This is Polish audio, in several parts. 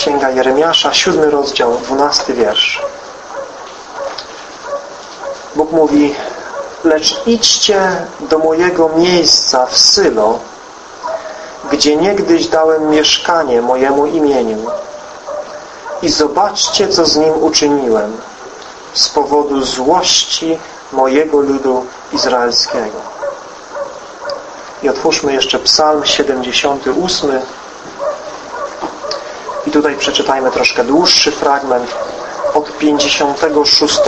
Księga Jeremiasza, siódmy rozdział, dwunasty wiersz. Bóg mówi Lecz idźcie do mojego miejsca w Sylo, gdzie niegdyś dałem mieszkanie mojemu imieniu i zobaczcie, co z nim uczyniłem z powodu złości mojego ludu izraelskiego. I otwórzmy jeszcze Psalm 78 i tutaj przeczytajmy troszkę dłuższy fragment od 56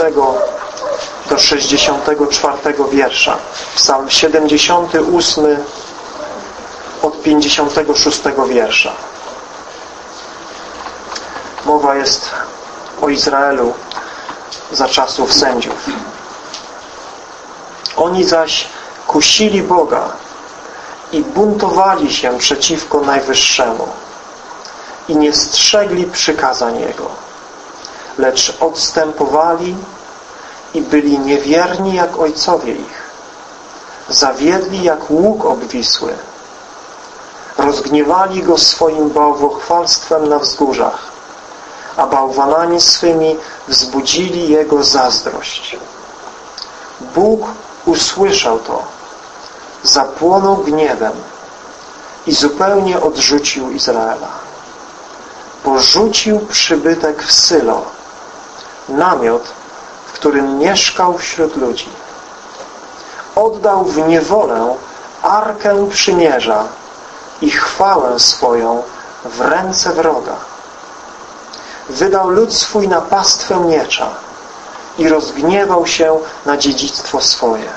do 64 wiersza. Psalm 78 od 56 wiersza. Mowa jest o Izraelu za czasów sędziów. Oni zaś kusili Boga i buntowali się przeciwko Najwyższemu i nie strzegli przykazań Jego, lecz odstępowali i byli niewierni jak ojcowie ich. Zawiedli jak łuk obwisły. Rozgniewali go swoim bałwochwalstwem na wzgórzach, a bałwanami swymi wzbudzili jego zazdrość. Bóg usłyszał to, zapłonął gniewem i zupełnie odrzucił Izraela. Porzucił przybytek w Sylo, namiot, którym mieszkał wśród ludzi. Oddał w niewolę Arkę Przymierza i chwałę swoją w ręce wroga. Wydał lud swój na pastwę miecza i rozgniewał się na dziedzictwo swoje.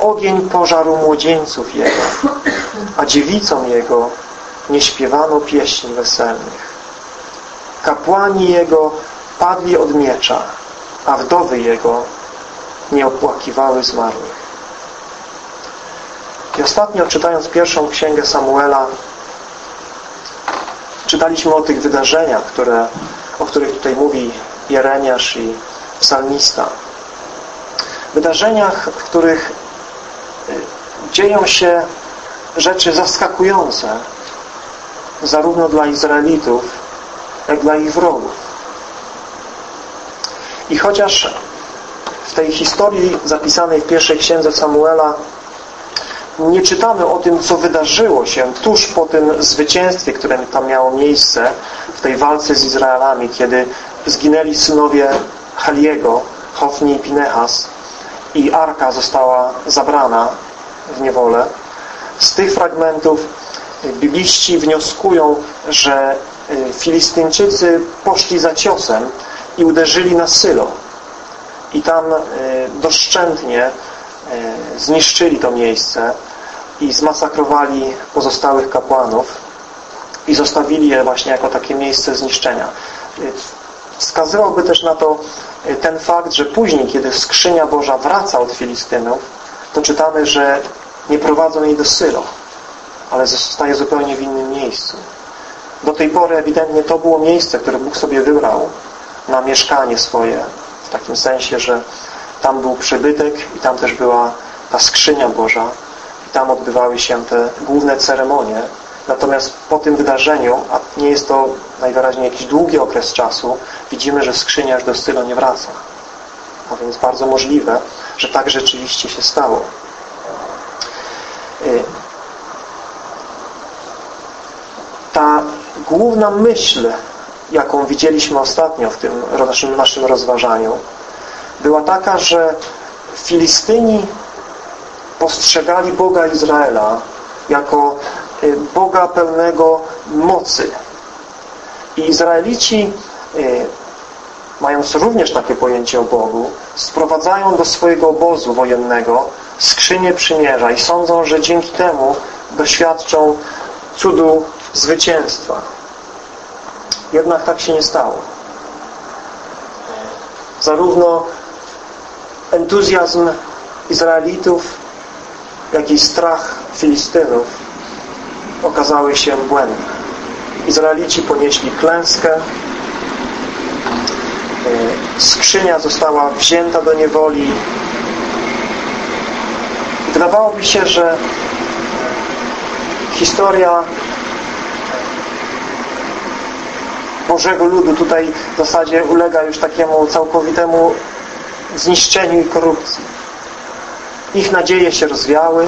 Ogień pożarł młodzieńców Jego, a dziewicom Jego nie śpiewano pieśni weselnych. Kapłani Jego padli od miecza, a wdowy Jego nie opłakiwały zmarłych. I ostatnio czytając pierwszą księgę Samuela czytaliśmy o tych wydarzeniach, które, o których tutaj mówi Jeremiasz i psalmista. Wydarzeniach, w których y, dzieją się rzeczy zaskakujące zarówno dla Izraelitów, jak dla ich wrogów. I chociaż w tej historii zapisanej w pierwszej księdze Samuela nie czytamy o tym, co wydarzyło się tuż po tym zwycięstwie, które tam miało miejsce w tej walce z Izraelami, kiedy zginęli synowie Haliego, Hofni i Pinehas i Arka została zabrana w niewolę. Z tych fragmentów bibliści wnioskują, że y, Filistyńczycy poszli za ciosem i uderzyli na Sylo. I tam e, doszczętnie e, zniszczyli to miejsce i zmasakrowali pozostałych kapłanów i zostawili je właśnie jako takie miejsce zniszczenia. Wskazywałby też na to ten fakt, że później, kiedy skrzynia Boża wraca od Filistynów, to czytamy, że nie prowadzą jej do Sylo, ale zostaje zupełnie w innym miejscu. Do tej pory ewidentnie to było miejsce, które Bóg sobie wybrał na mieszkanie swoje. W takim sensie, że tam był przybytek i tam też była ta skrzynia Boża i tam odbywały się te główne ceremonie. Natomiast po tym wydarzeniu, a nie jest to najwyraźniej jakiś długi okres czasu, widzimy, że skrzynia już do stylu nie wraca. A więc bardzo możliwe, że tak rzeczywiście się stało. Y, ta główna myśl jaką widzieliśmy ostatnio w tym naszym, naszym rozważaniu, była taka, że Filistyni postrzegali Boga Izraela jako y, Boga pełnego mocy. I Izraelici, y, mając również takie pojęcie o Bogu, sprowadzają do swojego obozu wojennego skrzynię przymierza i sądzą, że dzięki temu doświadczą cudu zwycięstwa. Jednak tak się nie stało. Zarówno entuzjazm Izraelitów, jak i strach Filistynów okazały się błędne. Izraelici ponieśli klęskę, e, skrzynia została wzięta do niewoli. Wydawałoby się, że historia Bożego ludu tutaj w zasadzie ulega już takiemu całkowitemu zniszczeniu i korupcji. Ich nadzieje się rozwiały.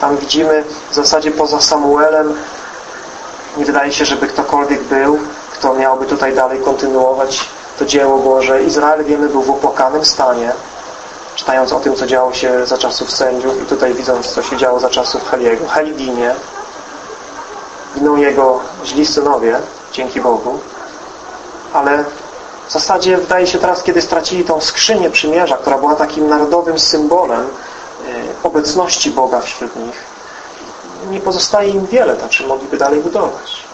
Tam widzimy w zasadzie poza Samuelem nie wydaje się, żeby ktokolwiek był, kto miałby tutaj dalej kontynuować to dzieło Boże. Izrael, wiemy, był w opłakanym stanie, czytając o tym, co działo się za czasów sędziów i tutaj widząc, co się działo za czasów Heliego. Heli ginie. Giną jego źli synowie, dzięki Bogu. Ale w zasadzie wydaje się teraz, kiedy stracili tą skrzynię przymierza, która była takim narodowym symbolem e, obecności Boga wśród nich, nie pozostaje im wiele, tak czy mogliby dalej budować.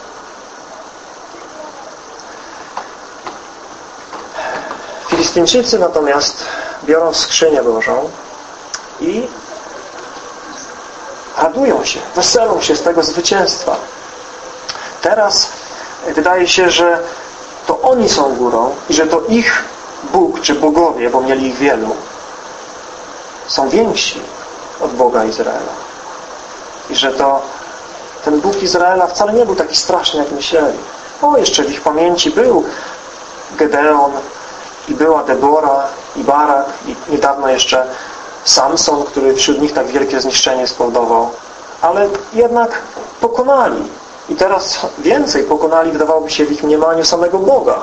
Filistyńczycy natomiast biorą skrzynię Bożą i radują się, weselą się z tego zwycięstwa. Teraz wydaje się, że to oni są górą i że to ich Bóg czy bogowie, bo mieli ich wielu, są więksi od Boga Izraela. I że to ten Bóg Izraela wcale nie był taki straszny, jak myśleli. O, jeszcze w ich pamięci był Gedeon i była Debora i Barak i niedawno jeszcze Samson, który wśród nich tak wielkie zniszczenie spowodował. Ale jednak pokonali. I teraz więcej pokonali, wydawałoby się w ich mniemaniu samego Boga,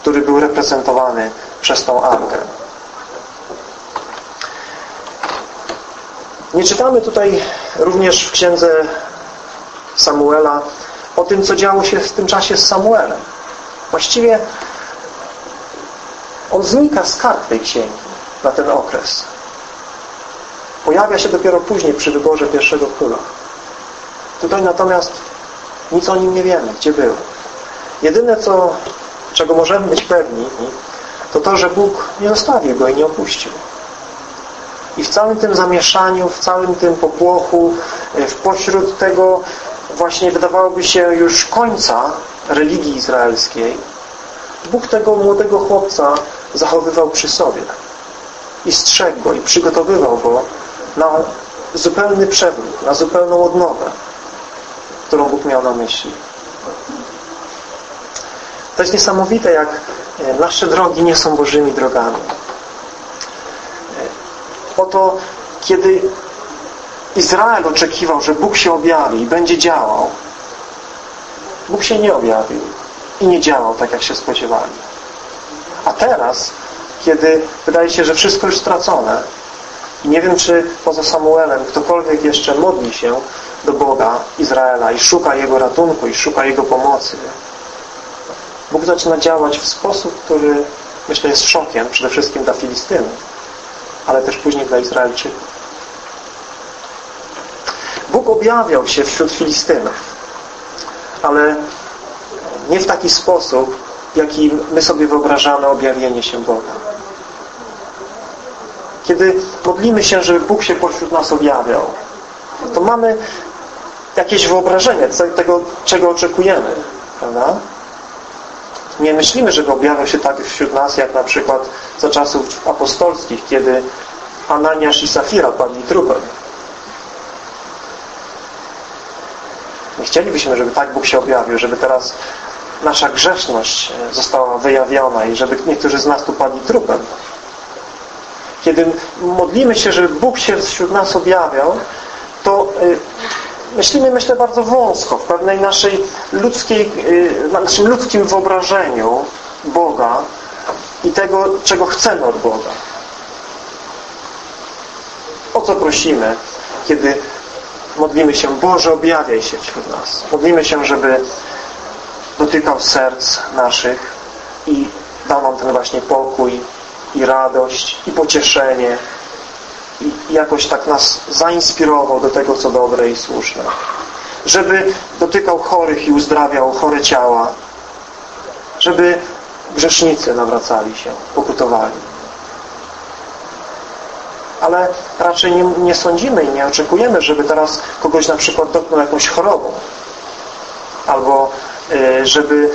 który był reprezentowany przez tą arkę. Nie czytamy tutaj również w księdze Samuela o tym, co działo się w tym czasie z Samuelem. Właściwie on znika z kart tej księgi na ten okres. Pojawia się dopiero później przy wyborze pierwszego króla. Tutaj natomiast nic o nim nie wiemy, gdzie był. Jedyne, co, czego możemy być pewni, to to, że Bóg nie zostawił go i nie opuścił. I w całym tym zamieszaniu, w całym tym popłochu, e, w pośród tego właśnie wydawałoby się już końca religii izraelskiej, Bóg tego młodego chłopca zachowywał przy sobie i strzegł go i przygotowywał go na zupełny przewrót, na zupełną odnowę, którą Bóg miał na myśli. To jest niesamowite, jak e, nasze drogi nie są Bożymi drogami. Oto kiedy Izrael oczekiwał, że Bóg się objawi i będzie działał, Bóg się nie objawił i nie działał tak, jak się spodziewali. A teraz, kiedy wydaje się, że wszystko już stracone nie wiem, czy poza Samuelem ktokolwiek jeszcze modli się do Boga Izraela i szuka Jego ratunku i szuka Jego pomocy, Bóg zaczyna działać w sposób, który myślę jest szokiem przede wszystkim dla Filistynów ale też później dla Izraelczyków. Bóg objawiał się wśród Filistynów, ale nie w taki sposób, jaki my sobie wyobrażamy objawienie się Boga. Kiedy modlimy się, żeby Bóg się pośród nas objawiał, to mamy jakieś wyobrażenie tego, czego oczekujemy. Prawda? Nie myślimy, że objawiał się tak wśród nas, jak na przykład za czasów apostolskich, kiedy Ananiasz i Safira padli trupem. Nie chcielibyśmy, żeby tak Bóg się objawił, żeby teraz nasza grzeszność została wyjawiona i żeby niektórzy z nas tu padli trupem. Kiedy modlimy się, żeby Bóg się wśród nas objawiał, myślimy, myślę, bardzo wąsko w pewnej naszej ludzkiej, y, naszym ludzkim wyobrażeniu Boga i tego, czego chcemy od Boga. O co prosimy, kiedy modlimy się, Boże, objawiaj się wśród nas. Modlimy się, żeby dotykał serc naszych i dał nam ten właśnie pokój i radość i pocieszenie i jakoś tak nas zainspirował do tego, co dobre i słuszne. Żeby dotykał chorych i uzdrawiał chore ciała. Żeby grzesznicy nawracali się, pokutowali. Ale raczej nie, nie sądzimy i nie oczekujemy, żeby teraz kogoś na przykład dotknął jakąś chorobą. Albo y, żeby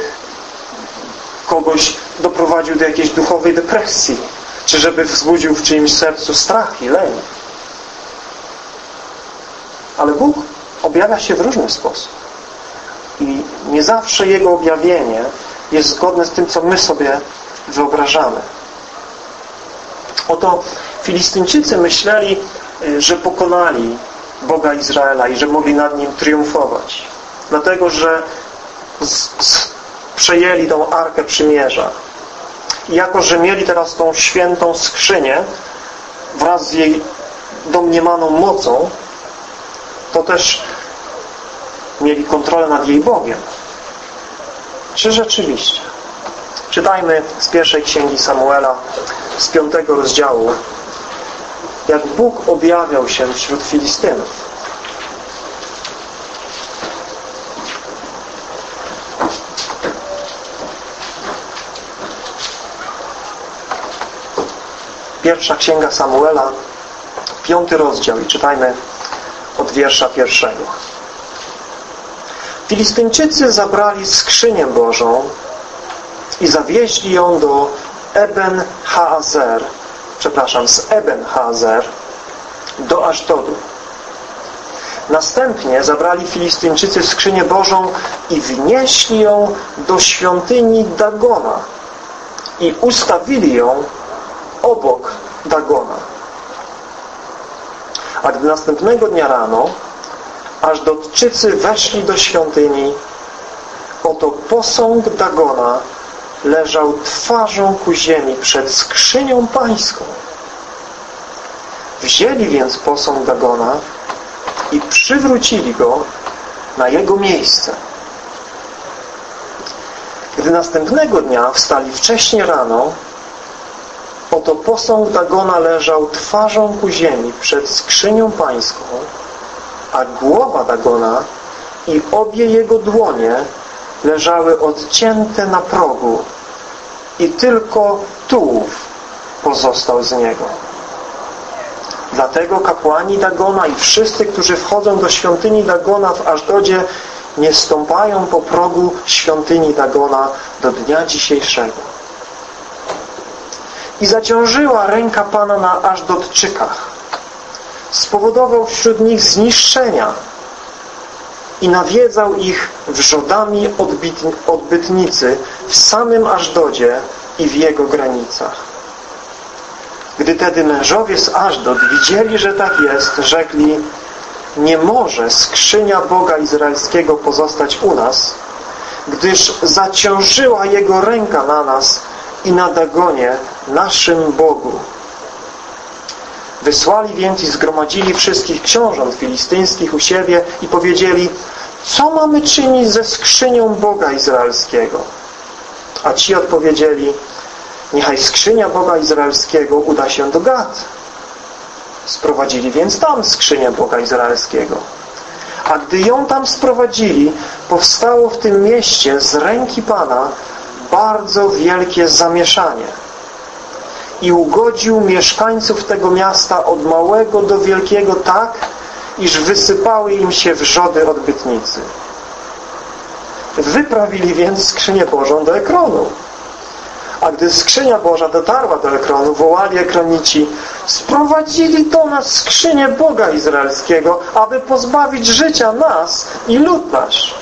kogoś doprowadził do jakiejś duchowej depresji czy żeby wzbudził w czyimś sercu strach i lęk. Ale Bóg objawia się w różny sposób. I nie zawsze Jego objawienie jest zgodne z tym, co my sobie wyobrażamy. Oto Filistyńczycy myśleli, y, że pokonali Boga Izraela i że mogli nad Nim triumfować. Dlatego, że z, z, przejęli tą Arkę Przymierza. I jako, że mieli teraz tą świętą skrzynię wraz z jej domniemaną mocą, to też mieli kontrolę nad jej Bogiem. Czy rzeczywiście? Czytajmy z pierwszej księgi Samuela, z piątego rozdziału, jak Bóg objawiał się wśród Filistynów. Pierwsza księga Samuela, piąty rozdział i czytajmy od wiersza pierwszego. Filistyńczycy zabrali skrzynię Bożą i zawieźli ją do Eben Haazer, przepraszam, z Eben Haazer do Aszdodu. Następnie zabrali Filistyńczycy skrzynię Bożą i wnieśli ją do świątyni Dagona i ustawili ją obok Dagona. A gdy następnego dnia rano aż dotczycy weszli do świątyni, oto posąg Dagona leżał twarzą ku ziemi przed skrzynią pańską. Wzięli więc posąg Dagona i przywrócili go na jego miejsce. Gdy następnego dnia wstali wcześnie rano, oto posąg Dagona leżał twarzą ku ziemi przed skrzynią pańską, a głowa Dagona i obie jego dłonie leżały odcięte na progu i tylko tułów pozostał z niego. Dlatego kapłani Dagona i wszyscy, którzy wchodzą do świątyni Dagona w Ażdodzie nie stąpają po progu świątyni Dagona do dnia dzisiejszego. I zaciążyła ręka Pana na Ażdodczykach. Spowodował wśród nich zniszczenia i nawiedzał ich wrzodami odbytnicy w samym Ażdodzie i w jego granicach. Gdy tedy mężowie z Ażdod widzieli, że tak jest, rzekli nie może skrzynia Boga Izraelskiego pozostać u nas, gdyż zaciążyła Jego ręka na nas i na Dagonie, naszym Bogu. Wysłali więc i zgromadzili wszystkich książąt filistyńskich u siebie i powiedzieli co mamy czynić ze skrzynią Boga Izraelskiego? A ci odpowiedzieli niechaj skrzynia Boga Izraelskiego uda się do Gad. Sprowadzili więc tam skrzynię Boga Izraelskiego. A gdy ją tam sprowadzili, powstało w tym mieście z ręki Pana bardzo wielkie zamieszanie. I ugodził mieszkańców tego miasta od małego do wielkiego tak, iż wysypały im się wrzody odbytnicy. Wyprawili więc skrzynię Bożą do Ekronu. A gdy skrzynia Boża dotarła do Ekronu, wołali Ekronici sprowadzili do nas skrzynię Boga Izraelskiego, aby pozbawić życia nas i lud nasz.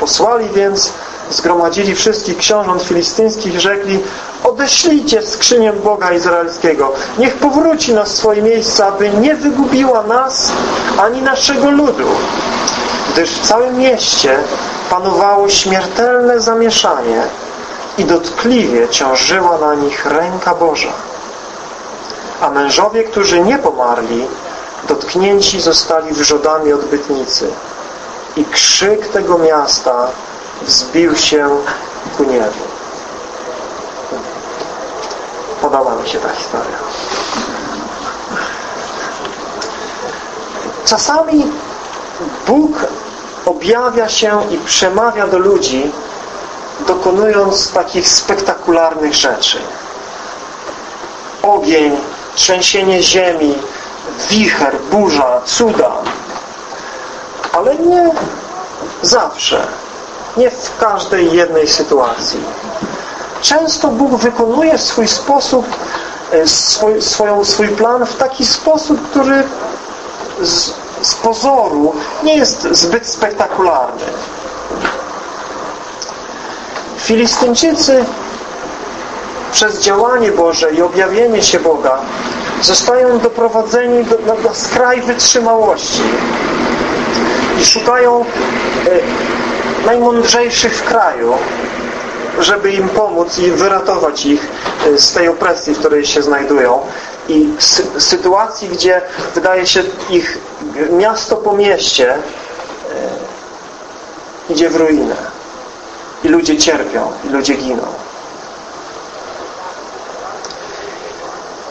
Posłali więc zgromadzili wszystkich książąt filistyńskich rzekli odeślijcie skrzynię Boga Izraelskiego. Niech powróci na swoje miejsce, aby nie wygubiła nas ani naszego ludu. Gdyż w całym mieście panowało śmiertelne zamieszanie i dotkliwie ciążyła na nich ręka Boża. A mężowie, którzy nie pomarli, dotknięci zostali wrzodami odbytnicy. I krzyk tego miasta wzbił się ku niebu. Podoba mi się ta historia. Czasami Bóg objawia się i przemawia do ludzi, dokonując takich spektakularnych rzeczy. Ogień, trzęsienie ziemi, wicher, burza, cuda. Ale nie zawsze. Nie w każdej jednej sytuacji. Często Bóg wykonuje swój sposób, e, swój, swój plan w taki sposób, który z, z pozoru nie jest zbyt spektakularny. Filistyńczycy przez działanie Boże i objawienie się Boga zostają doprowadzeni do, na, na skraj wytrzymałości i szukają e, najmądrzejszych w kraju, żeby im pomóc i wyratować ich e, z tej opresji, w której się znajdują i sy sytuacji, gdzie wydaje się ich miasto po mieście e, idzie w ruinę i ludzie cierpią, i ludzie giną.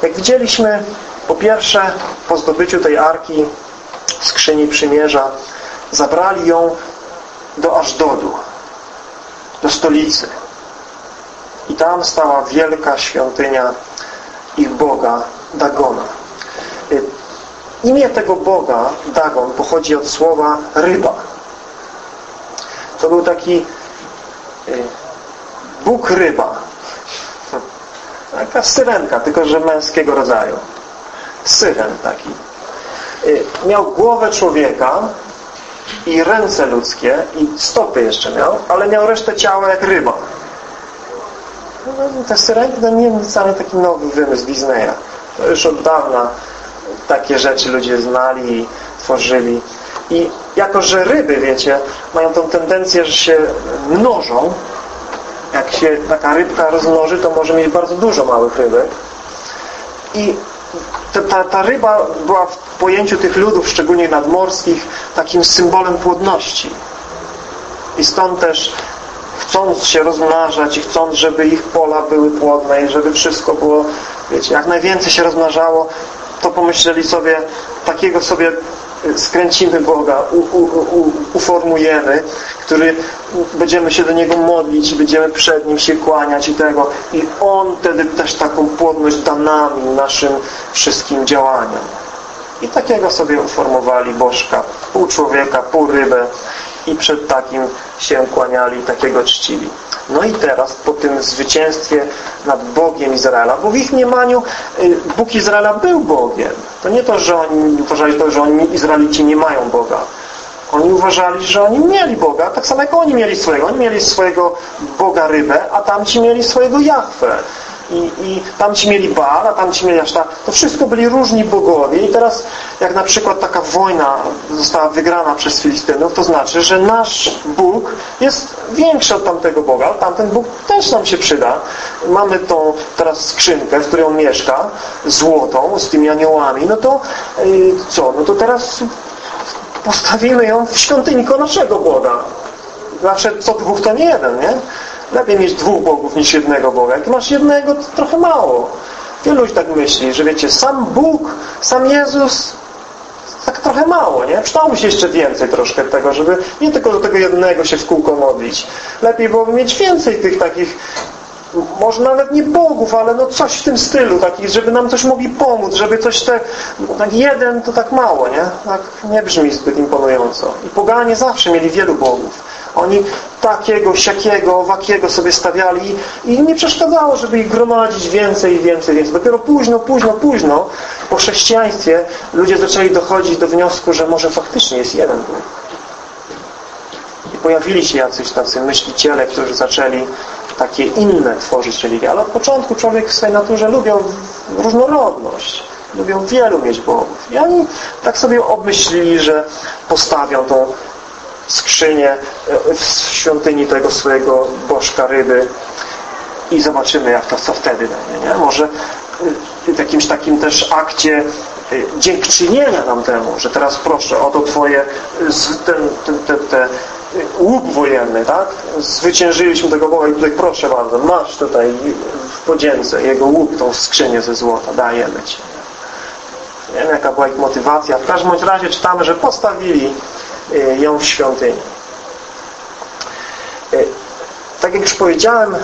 Jak widzieliśmy, po pierwsze, po zdobyciu tej arki skrzyni przymierza, zabrali ją do Ażdodu, do stolicy. I tam stała wielka świątynia ich Boga, Dagona. Y, imię tego Boga, Dagon, pochodzi od słowa ryba. To był taki y, Bóg ryba. Taka syrenka, tylko że męskiego rodzaju. Syren taki. Y, miał głowę człowieka i ręce ludzkie i stopy jeszcze miał, ale miał resztę ciała jak ryba. No, te syrenki to nie wcale taki nowy wymysł Disneya. To już od dawna takie rzeczy ludzie znali i tworzyli. I jako, że ryby, wiecie, mają tą tendencję, że się mnożą, jak się taka rybka rozmnoży, to może mieć bardzo dużo małych rybek. I ta, ta, ta ryba była w pojęciu tych ludów, szczególnie nadmorskich, takim symbolem płodności. I stąd też chcąc się rozmnażać i chcąc, żeby ich pola były płodne i żeby wszystko było, wiecie, jak najwięcej się rozmnażało, to pomyśleli sobie, takiego sobie skręcimy Boga, u, u, u, uformujemy, który będziemy się do Niego modlić, będziemy przed Nim się kłaniać i tego. I On wtedy też taką płodność da nam i naszym wszystkim działaniom. I takiego sobie uformowali Bożka, pół człowieka, pół rybę i przed takim się kłaniali, takiego czcili. No i teraz po tym zwycięstwie nad Bogiem Izraela, bo w ich mniemaniu y, Bóg Izraela był Bogiem. To nie to, że oni uważali to, że oni Izraelici nie mają Boga. Oni uważali, że oni mieli Boga, tak samo jak oni mieli swojego. Oni mieli swojego Boga rybę, a tamci mieli swojego Jahwe i, i tamci mieli Baal, a tamci mieli Aszta. To wszystko byli różni bogowie i teraz jak na przykład taka wojna została wygrana przez Filistynów, to znaczy, że nasz Bóg jest większy od tamtego Boga, tamten Bóg też nam się przyda. Mamy tą teraz skrzynkę, w której on mieszka, złotą, z tymi aniołami, no to yy, co? No to teraz postawimy ją w świątyni naszego Boga. Zawsze co dwóch to nie jeden, nie? Lepiej mieć dwóch Bogów niż jednego Boga. Jak masz jednego, to trochę mało. Wielu ludzi tak myśli, że wiecie, sam Bóg, sam Jezus tak trochę mało, nie? Przydałoby się jeszcze więcej troszkę tego, żeby nie tylko do tego jednego się w kółko modlić. Lepiej byłoby mieć więcej tych takich może nawet nie bogów, ale no coś w tym stylu, takich, żeby nam coś mogli pomóc, żeby coś te, tak jeden to tak mało, nie? Tak nie brzmi zbyt imponująco. I poganie zawsze mieli wielu bogów. Oni takiego, siakiego, owakiego sobie stawiali i nie przeszkadzało, żeby ich gromadzić więcej i więcej, więcej. Dopiero późno, późno, późno po chrześcijaństwie ludzie zaczęli dochodzić do wniosku, że może faktycznie jest jeden Bóg. I pojawili się jacyś tacy myśliciele, którzy zaczęli takie inne tworzyć religie. Ale od początku człowiek w swojej naturze lubią różnorodność. Lubią wielu mieć bogów. I oni tak sobie obmyślili, że postawią tą skrzynię e, w świątyni tego swojego bożka ryby i zobaczymy, jak to co wtedy będzie. Nie? Może e, w jakimś takim też akcie e, dziękczynienia nam temu, że teraz proszę, oto Twoje ten, ten, ten, te łuk wojenny, tak? Zwyciężyliśmy tego Boga i tutaj proszę bardzo, masz tutaj w podzięce jego łuk, tą skrzynię ze złota, dajemy Ci. Nie wiem, jaka była ich motywacja. W każdym razie czytamy, że postawili ją w świątyni. Y, tak jak już powiedziałem,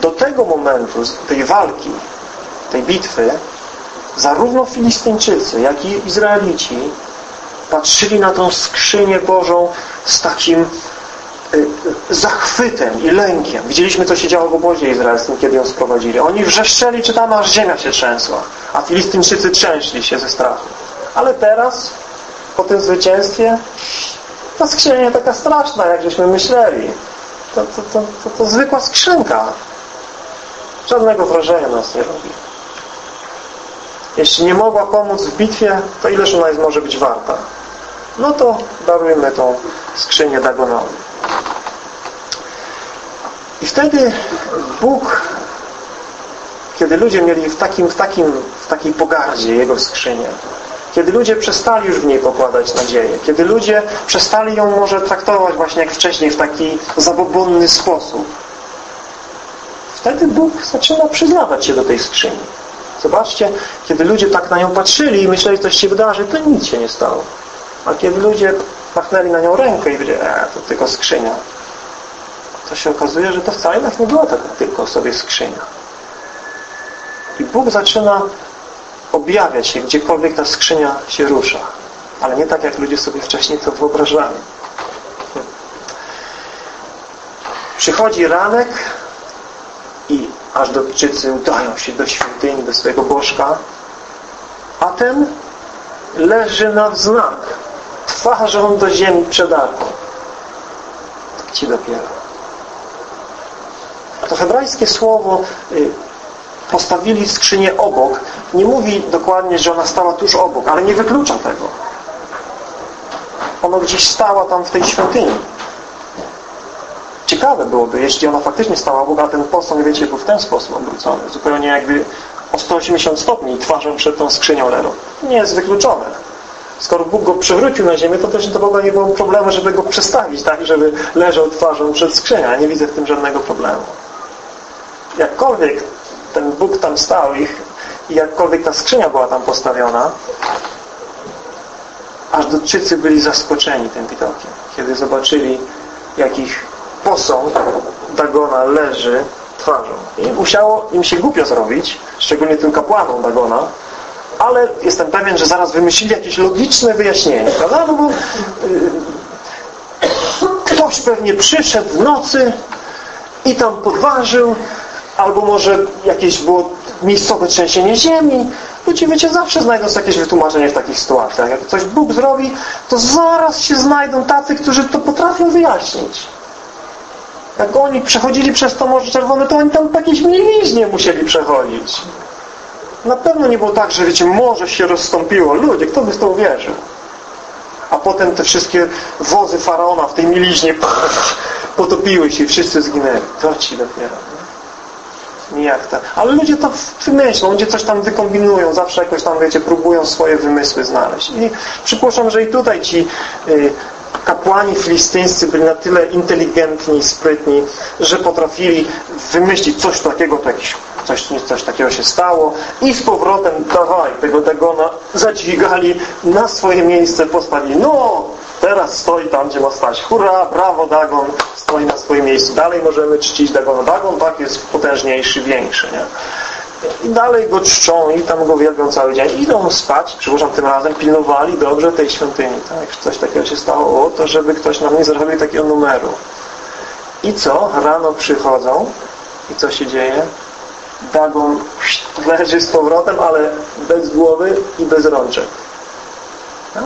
do tego momentu, tej walki, tej bitwy, zarówno Filistyńczycy, jak i Izraelici patrzyli na tą skrzynię Bożą z takim y, zachwytem i lękiem. Widzieliśmy, co się działo w obozie izraelskim, kiedy ją sprowadzili. Oni wrzeszczeli, czy tam aż ziemia się trzęsła, a Filistyńczycy trzęśli się ze strachu. Ale teraz po tym zwycięstwie? Ta skrzynia taka straszna, jak żeśmy myśleli. To, to, to, to, to zwykła skrzynka. Żadnego wrażenia nas nie robi. Jeśli nie mogła pomóc w bitwie, to ileż ona jest może być warta? No to darujmy tą skrzynię Dagonowi. I wtedy Bóg, kiedy ludzie mieli w, takim, w, takim, w takiej pogardzie Jego skrzynię, kiedy ludzie przestali już w niej pokładać nadzieję, kiedy ludzie przestali ją może traktować właśnie jak wcześniej w taki zabobonny sposób, wtedy Bóg zaczyna przyznawać się do tej skrzyni. Zobaczcie, kiedy ludzie tak na nią patrzyli i myśleli, coś się wydarzy, to nic się nie stało. A kiedy ludzie machnęli na nią rękę i powiedzieli, e, to tylko skrzynia, to się okazuje, że to wcale tak nie była taka tylko sobie skrzynia. I Bóg zaczyna objawiać się, gdziekolwiek ta skrzynia się rusza. Ale nie tak, jak ludzie sobie wcześniej to wyobrażali. Przychodzi ranek i aż dotczycy udają się do świątyni, do swojego bożka, a ten leży na wznak, twarzą do ziemi przedartą. Tak ci dopiero. To hebrajskie słowo y, postawili skrzynię obok. Nie mówi dokładnie, że ona stała tuż obok, ale nie wyklucza tego. Ona gdzieś stała tam w tej świątyni. Ciekawe byłoby, jeśli ona faktycznie stała obok, a ten posąg, wiecie, był w ten sposób obrócony. Zupełnie jakby o 180 stopni twarzą przed tą skrzynią Lero. Nie jest wykluczone. Skoro Bóg go przywrócił na ziemię, to też do Boga nie było problemu, żeby go przestawić tak, żeby leżał twarzą przed skrzynią. Ja nie widzę w tym żadnego problemu. Jakkolwiek ten Bóg tam stał i, i jakkolwiek ta skrzynia była tam postawiona, aż Dudczycy byli zaskoczeni tym widokiem, kiedy zobaczyli, jakich posąg Dagona leży twarzą. I musiało im się głupio zrobić, szczególnie tym kapłanom Dagona, ale jestem pewien, że zaraz wymyślili jakieś logiczne wyjaśnienie, prawda? No bo yy, ktoś pewnie przyszedł w nocy i tam podważył albo może jakieś było miejscowe trzęsienie ziemi. Ludzie, wiecie, zawsze znajdą jakieś wytłumaczenie w takich sytuacjach. Jak coś Bóg zrobi, to zaraz się znajdą tacy, którzy to potrafią wyjaśnić. Jak oni przechodzili przez to Morze Czerwone, to oni tam jakieś mieliźnie musieli przechodzić. Na pewno nie było tak, że wiecie, morze się rozstąpiło. Ludzie, kto by w to uwierzył? A potem te wszystkie wozy Faraona w tej mieliźnie potopiły się i wszyscy zginęli. To ci dopiero nijak tak. Ale ludzie to wymyślą, ludzie coś tam wykombinują, zawsze jakoś tam, wiecie, próbują swoje wymysły znaleźć. I przypuszczam, że i tutaj ci y, kapłani filistyńscy byli na tyle inteligentni, sprytni, że potrafili wymyślić coś takiego, to jakiś, coś, coś takiego się stało i z powrotem dawaj tego Dagona zadźwigali na swoje miejsce, postawili. No, teraz stoi tam, gdzie ma stać. Hurra, brawo, Dagon stoi na swoim miejscu. Dalej możemy czcić Dagona. Dagon tak jest potężniejszy, większy, nie? I dalej go czczą i tam go wielbią cały dzień. Idą spać, przepraszam, tym razem pilnowali dobrze tej świątyni. Tak? Coś takiego się stało, o to, żeby ktoś nam nie zrobił takiego numeru. I co? Rano przychodzą i co się dzieje? Dagon leży z powrotem, ale bez głowy i bez rączek. No.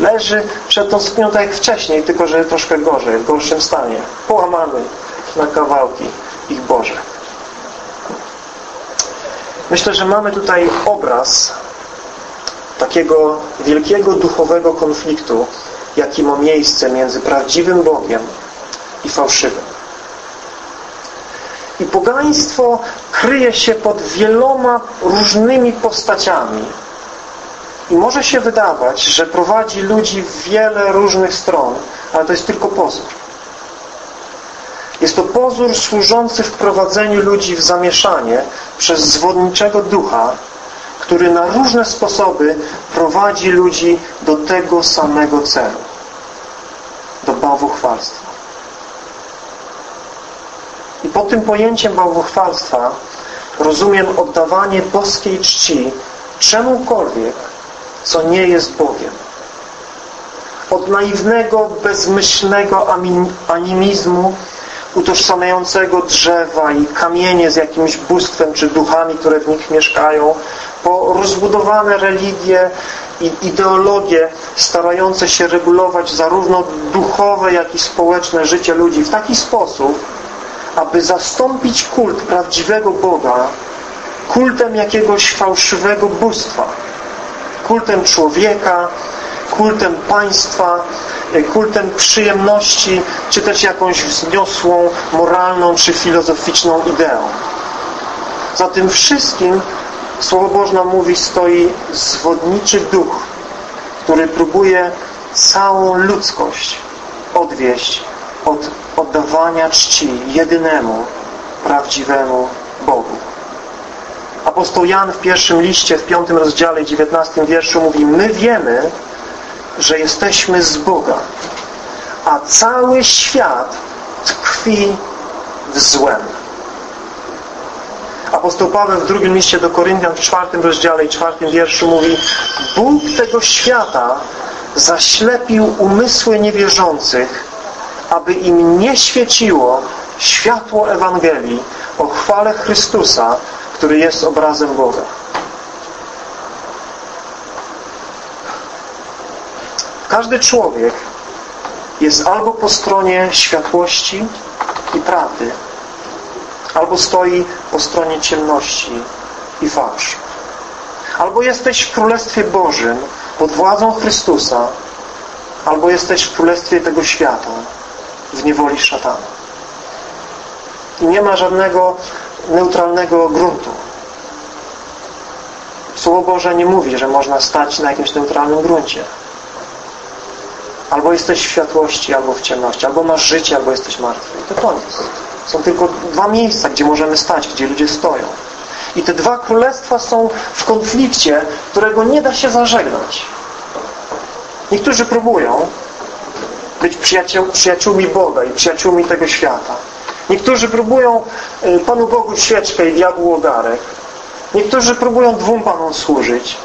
Leży przed tą suknią tak jak wcześniej, tylko że troszkę gorzej, w gorszym stanie. Połamany na kawałki ich Boże. Myślę, że mamy tutaj obraz takiego wielkiego duchowego konfliktu, jaki ma miejsce między prawdziwym Bogiem i fałszywym. I pogaństwo kryje się pod wieloma różnymi postaciami. I może się wydawać, że prowadzi ludzi w wiele różnych stron, ale to jest tylko pozór. Jest to pozór służący wprowadzeniu ludzi w zamieszanie przez zwodniczego ducha, który na różne sposoby prowadzi ludzi do tego samego celu. Do bałwochwalstwa. I pod tym pojęciem bałwochwalstwa rozumiem oddawanie boskiej czci czemukolwiek, co nie jest Bogiem. Od naiwnego, bezmyślnego animizmu utożsamiającego drzewa i kamienie z jakimś bóstwem czy duchami, które w nich mieszkają, po rozbudowane religie i ideologie starające się regulować zarówno duchowe, jak i społeczne życie ludzi w taki sposób, aby zastąpić kult prawdziwego Boga kultem jakiegoś fałszywego bóstwa, kultem człowieka, kultem państwa, kultem przyjemności, czy też jakąś wzniosłą, moralną czy filozoficzną ideą. Za tym wszystkim Słowo Boże mówi stoi zwodniczy duch, który próbuje całą ludzkość odwieść od oddawania czci jedynemu, prawdziwemu Bogu. Apostoł Jan w pierwszym liście, w piątym rozdziale dziewiętnastym wierszu mówi My wiemy, że jesteśmy z Boga, a cały świat tkwi w złem. Apostoł Paweł w drugim liście do Koryntian w czwartym rozdziale i czwartym wierszu mówi Bóg tego świata zaślepił umysły niewierzących, aby im nie świeciło światło Ewangelii o chwale Chrystusa, który jest obrazem Boga. Każdy człowiek jest albo po stronie światłości i prawdy, albo stoi po stronie ciemności i fałszu. Albo jesteś w Królestwie Bożym pod władzą Chrystusa, albo jesteś w Królestwie tego świata w niewoli szatana. I nie ma żadnego neutralnego gruntu. Słowo Boże nie mówi, że można stać na jakimś neutralnym gruncie. Albo jesteś w światłości, albo w ciemności. Albo masz życie, albo jesteś martwy. I to koniec. Są tylko dwa miejsca, gdzie możemy stać, gdzie ludzie stoją. I te dwa królestwa są w konflikcie, którego nie da się zażegnać. Niektórzy próbują być przyjaciół, przyjaciółmi Boga i przyjaciółmi tego świata. Niektórzy próbują y, Panu Bogu świeczkę i diabłu ogarek. Niektórzy próbują dwóm Panom służyć,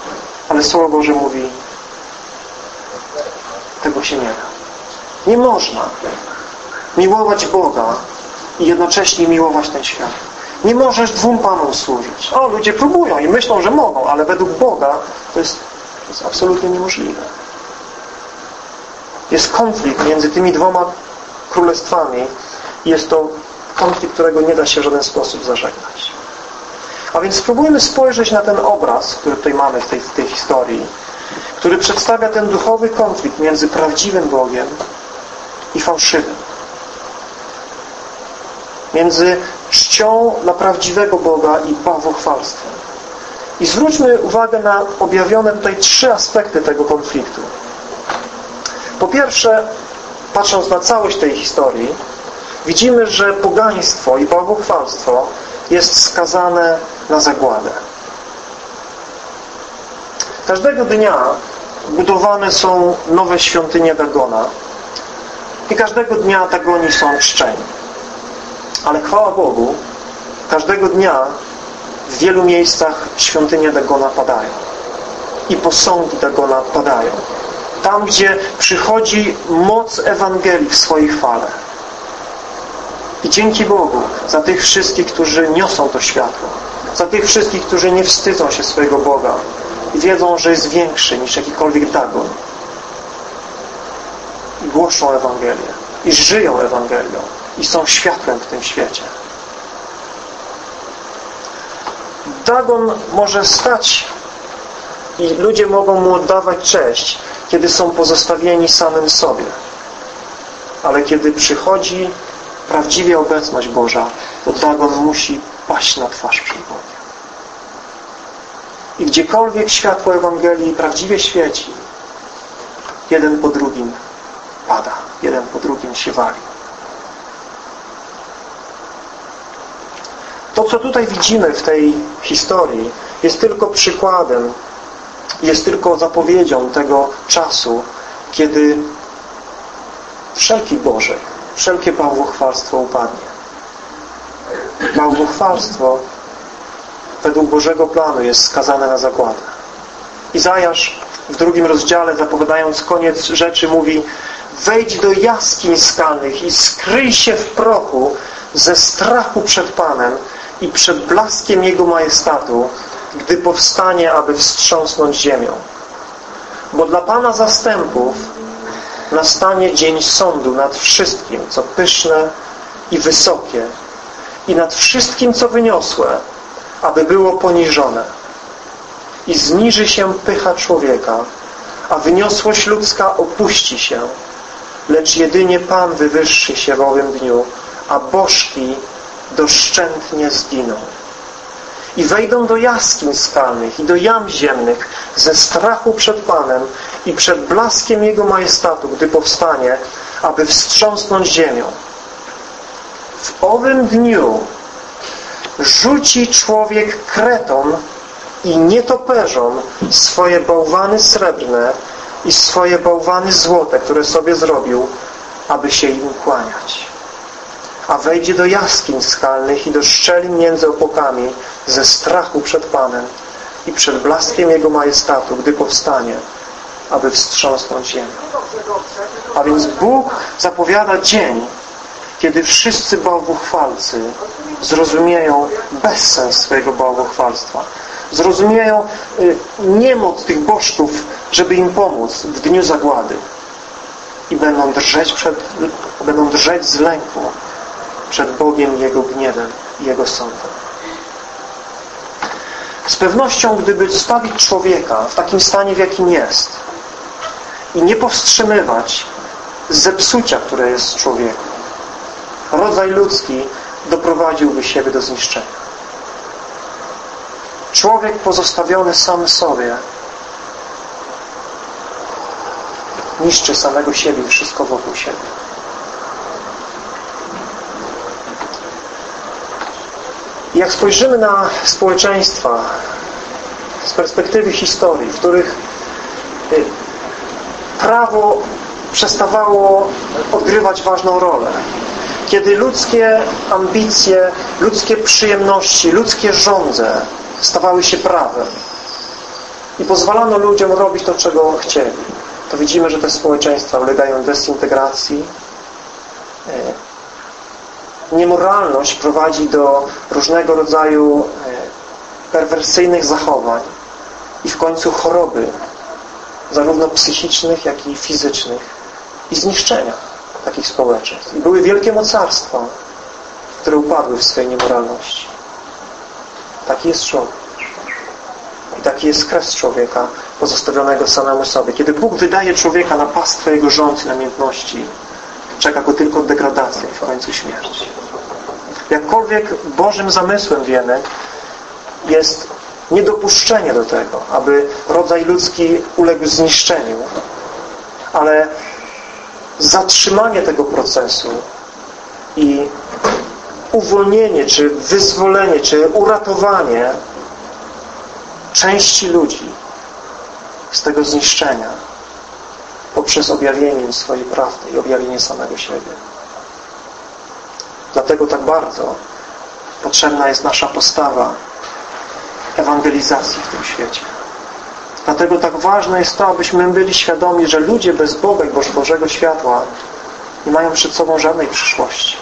ale Słowo Boże mówi tego się nie da. Nie można miłować Boga i jednocześnie miłować ten świat. Nie możesz dwóm Panom służyć. O, ludzie próbują i myślą, że mogą, ale według Boga to jest, to jest absolutnie niemożliwe. Jest konflikt między tymi dwoma królestwami jest to konflikt, którego nie da się w żaden sposób zażegnać. A więc spróbujmy spojrzeć na ten obraz, który tutaj mamy w tej, tej historii, który przedstawia ten duchowy konflikt między prawdziwym Bogiem i fałszywym między czcią dla prawdziwego Boga i bałwochwalstwem. I zwróćmy uwagę na objawione tutaj trzy aspekty tego konfliktu. Po pierwsze, patrząc na całość tej historii, widzimy, że pogaństwo i bałwochwalstwo jest skazane na zagładę. Każdego dnia budowane są nowe świątynie Dagona i każdego dnia Dagoni są czczeni. Ale chwała Bogu, każdego dnia w wielu miejscach świątynie Dagona padają. I posągi Dagona padają. Tam, gdzie przychodzi moc Ewangelii w swojej chwale. I dzięki Bogu za tych wszystkich, którzy niosą to światło. Za tych wszystkich, którzy nie wstydzą się swojego Boga i wiedzą, że jest większy niż jakikolwiek Dagon. I głoszą Ewangelię. I żyją Ewangelią i są światłem w tym świecie. Dagon może stać i ludzie mogą mu oddawać cześć, kiedy są pozostawieni samym sobie. Ale kiedy przychodzi prawdziwie obecność Boża, to Dagon musi paść na twarz przed Bogiem. I gdziekolwiek światło Ewangelii prawdziwie świeci, jeden po drugim pada, jeden po drugim się wali. To, co tutaj widzimy w tej historii, jest tylko przykładem, jest tylko zapowiedzią tego czasu, kiedy wszelki Boże, wszelkie bałwochwalstwo upadnie. Bałwochwalstwo według Bożego planu jest skazane na zagładę. Izajasz w drugim rozdziale, zapowiadając koniec rzeczy, mówi wejdź do jaskiń skalnych i skryj się w prochu ze strachu przed Panem, i przed blaskiem Jego majestatu, gdy powstanie, aby wstrząsnąć ziemią. Bo dla Pana zastępów nastanie dzień sądu nad wszystkim, co pyszne i wysokie i nad wszystkim, co wyniosłe, aby było poniżone. I zniży się pycha człowieka, a wyniosłość ludzka opuści się, lecz jedynie Pan wywyższy się w owym dniu, a bożki doszczętnie zginą. I wejdą do jaskiń skalnych i do jam ziemnych ze strachu przed Panem i przed blaskiem Jego majestatu, gdy powstanie, aby wstrząsnąć ziemią. W owym dniu rzuci człowiek kretom i nietoperzom swoje bałwany srebrne i swoje bałwany złote, które sobie zrobił, aby się im kłaniać. A wejdzie do jaskiń skalnych i do szczeli między opokami ze strachu przed Panem i przed blaskiem Jego majestatu, gdy powstanie, aby wstrząsnąć ziemię. A więc Bóg zapowiada dzień, kiedy wszyscy bałwochwalcy zrozumieją bezsens swojego bałwochwalstwa. Zrozumieją y, niemoc tych bożków, żeby im pomóc w dniu zagłady. I będą drżeć, przed, będą drżeć z lęku przed Bogiem Jego gniewem i Jego sądem. Z pewnością, gdyby zostawić człowieka w takim stanie, w jakim jest i nie powstrzymywać zepsucia, które jest w człowieku, rodzaj ludzki doprowadziłby siebie do zniszczenia. Człowiek pozostawiony sam sobie niszczy samego siebie i wszystko wokół siebie. Jak spojrzymy na społeczeństwa z perspektywy historii, w których y, prawo przestawało odgrywać ważną rolę, kiedy ludzkie ambicje, ludzkie przyjemności, ludzkie żądze stawały się prawem i pozwalano ludziom robić to, czego chcieli, to widzimy, że te społeczeństwa ulegają dezintegracji. Niemoralność prowadzi do różnego rodzaju e, perwersyjnych zachowań i w końcu choroby, zarówno psychicznych, jak i fizycznych i zniszczenia takich społeczeństw. I były wielkie mocarstwa, które upadły w swojej niemoralności. Taki jest człowiek. I taki jest kres człowieka pozostawionego samemu sobie. Kiedy Bóg wydaje człowieka na pastwę jego rząd namiętności, czeka go tylko degradacja i w końcu śmierć. Jakkolwiek Bożym zamysłem wiemy, jest niedopuszczenie do tego, aby rodzaj ludzki uległ zniszczeniu, ale zatrzymanie tego procesu i uwolnienie, czy wyzwolenie, czy uratowanie części ludzi z tego zniszczenia poprzez objawienie im swojej prawdy i objawienie samego siebie. Dlatego tak bardzo potrzebna jest nasza postawa ewangelizacji w tym świecie. Dlatego tak ważne jest to, abyśmy byli świadomi, że ludzie bez Boga i Bożego światła nie mają przed sobą żadnej przyszłości.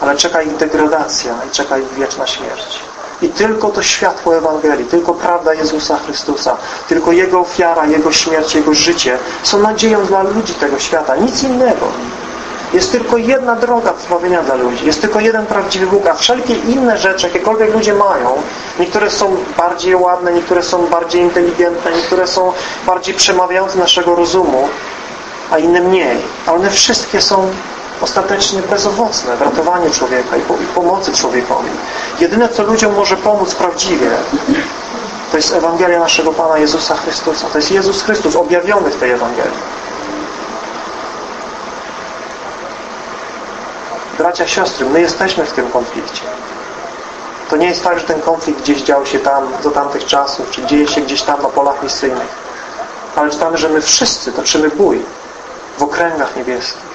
Ale czeka ich degradacja i czeka ich wieczna śmierć. I tylko to światło Ewangelii, tylko prawda Jezusa Chrystusa, tylko Jego ofiara, Jego śmierć, Jego życie są nadzieją dla ludzi tego świata. Nic innego. Jest tylko jedna droga zbawienia dla ludzi. Jest tylko jeden prawdziwy Bóg, a wszelkie inne rzeczy, jakiekolwiek ludzie mają, niektóre są bardziej ładne, niektóre są bardziej inteligentne, niektóre są bardziej przemawiające naszego rozumu, a inne mniej. A one wszystkie są ostatecznie bezowocne w ratowaniu człowieka i, pomocy człowiekowi. Jedyne, co ludziom może pomóc prawdziwie, to jest Ewangelia naszego Pana Jezusa Chrystusa. To jest Jezus Chrystus objawiony w tej Ewangelii. Bracia, siostry, my jesteśmy w tym konflikcie. To nie jest tak, że ten konflikt gdzieś dział się tam, do tamtych czasów, czy dzieje się gdzieś tam na polach misyjnych. Ale czytamy, że my wszyscy toczymy bój w okręgach niebieskich.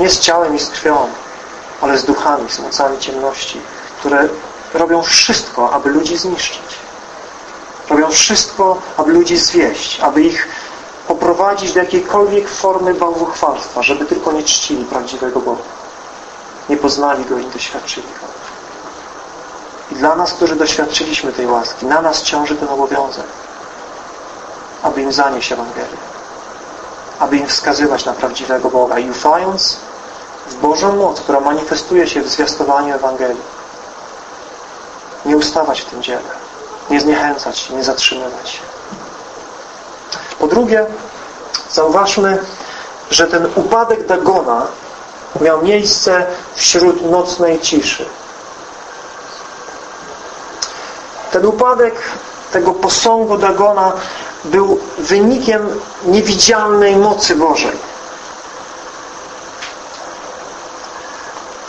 Nie z ciałem i z krwią, ale z duchami, z mocami ciemności, które robią wszystko, aby ludzi zniszczyć. Robią wszystko, aby ludzi zwieść, aby ich poprowadzić do jakiejkolwiek formy bałwochwalstwa, żeby tylko nie czcili prawdziwego Boga. Nie poznali Go i nie doświadczyli Go. I dla nas, którzy doświadczyliśmy tej łaski, na nas ciąży ten obowiązek. aby im zanieść Ewangelię. Aby im wskazywać na prawdziwego Boga i ufając w Bożą moc, która manifestuje się w zwiastowaniu Ewangelii. Nie ustawać w tym dziele. Nie zniechęcać się, nie zatrzymywać się. Po drugie, zauważmy, że ten upadek Dagona miał miejsce wśród nocnej ciszy. Ten upadek tego posągu Dagona był wynikiem niewidzialnej mocy Bożej.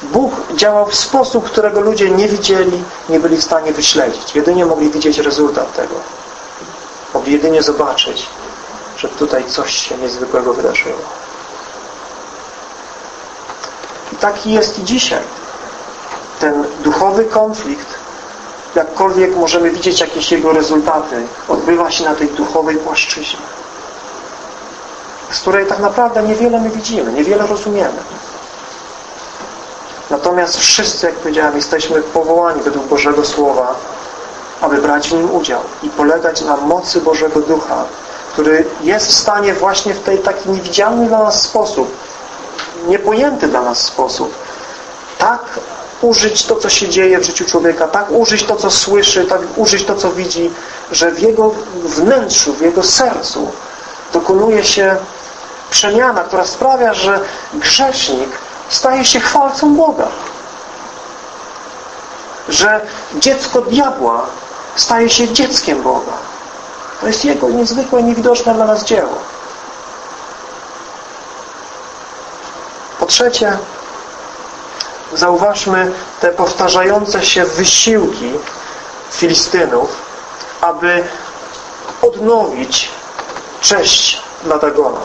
Bóg działał w sposób, którego ludzie nie widzieli, nie byli w stanie wyśledzić. Jedynie mogli widzieć rezultat tego. Mogli jedynie zobaczyć, że tutaj coś się niezwykłego wydarzyło. Taki jest i dzisiaj. Ten duchowy konflikt, jakkolwiek możemy widzieć jakieś jego rezultaty, odbywa się na tej duchowej płaszczyźnie, z której tak naprawdę niewiele my widzimy, niewiele rozumiemy. Natomiast wszyscy, jak powiedziałem, jesteśmy powołani według Bożego Słowa, aby brać w nim udział i polegać na mocy Bożego Ducha, który jest w stanie właśnie w tej taki niewidzialny dla nas sposób, niepojęty dla nas sposób, tak użyć to, co się dzieje w życiu człowieka, tak użyć to, co słyszy, tak użyć to, co widzi, że w jego wnętrzu, w jego sercu dokonuje się przemiana, która sprawia, że grzesznik staje się chwalcą Boga. Że dziecko diabła staje się dzieckiem Boga. To jest Jego niezwykłe, niewidoczne dla nas dzieło. Trzecie, zauważmy te powtarzające się wysiłki Filistynów, aby odnowić cześć dla Dagona.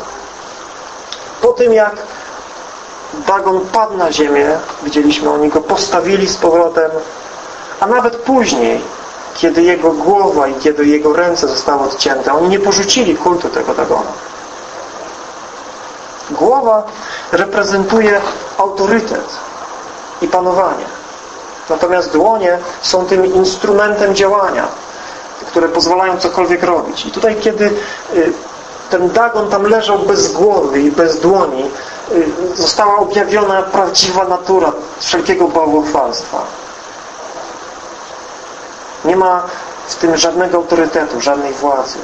Po tym jak Dagon padł na ziemię, widzieliśmy, oni go postawili z powrotem, a nawet później, kiedy jego głowa i kiedy jego ręce zostały odcięte, oni nie porzucili kultu tego Dagona. Głowa reprezentuje autorytet i panowanie. Natomiast dłonie są tym instrumentem działania, które pozwalają cokolwiek robić. I tutaj, kiedy y, ten Dagon tam leżał bez głowy i bez dłoni, y, została objawiona prawdziwa natura wszelkiego bałwochwalstwa. Nie ma w tym żadnego autorytetu, żadnej władzy,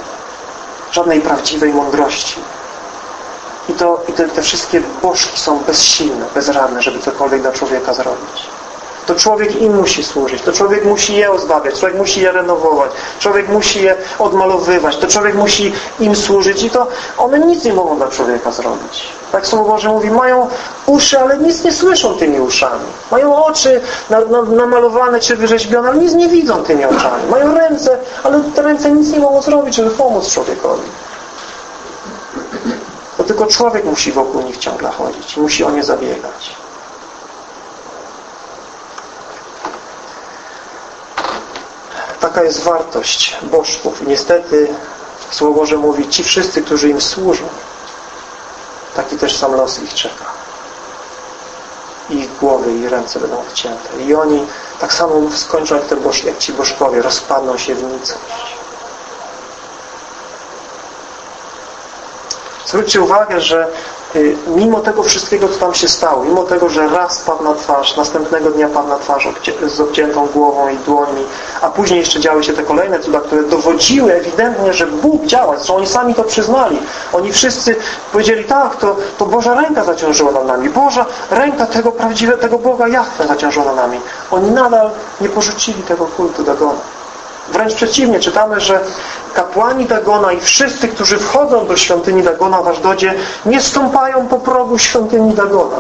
żadnej prawdziwej mądrości. I, to, i te, te wszystkie bożki są bezsilne, bezradne, żeby cokolwiek dla człowieka zrobić. To człowiek im musi służyć, to człowiek musi je ozbawiać, człowiek musi je renowować, człowiek musi je odmalowywać, to człowiek musi im służyć i to one nic nie mogą dla człowieka zrobić. Tak Słowo Boże mówi, mają uszy, ale nic nie słyszą tymi uszami. Mają oczy namalowane czy wyrzeźbione, ale nic nie widzą tymi oczami. Mają ręce, ale te ręce nic nie mogą zrobić, żeby pomóc człowiekowi. Tylko człowiek musi wokół nich ciągle chodzić i musi o nie zabiegać. Taka jest wartość bożków. I niestety Słowo Boże mówi, ci wszyscy, którzy im służą, taki też sam los ich czeka. Ich głowy i ręce będą odcięte. I oni tak samo skończą jak, te jak ci bożkowie, rozpadną się w nicość. Zwróćcie uwagę, że y, mimo tego wszystkiego, co tam się stało, mimo tego, że raz padł na twarz, następnego dnia padł na twarz z obciętą głową i dłońmi, a później jeszcze działy się te kolejne cuda, które dowodziły ewidentnie, że Bóg działa. Zresztą oni sami to przyznali. Oni wszyscy powiedzieli, tak, to, to Boża ręka zaciążyła nad nami. Boża ręka tego prawdziwego, tego Boga Jachwę zaciążyła nad nami. Oni nadal nie porzucili tego kultu Dagona. Wręcz przeciwnie, czytamy, że kapłani Dagona i wszyscy, którzy wchodzą do świątyni Dagona w Ażdodzie, nie stąpają po progu świątyni Dagona.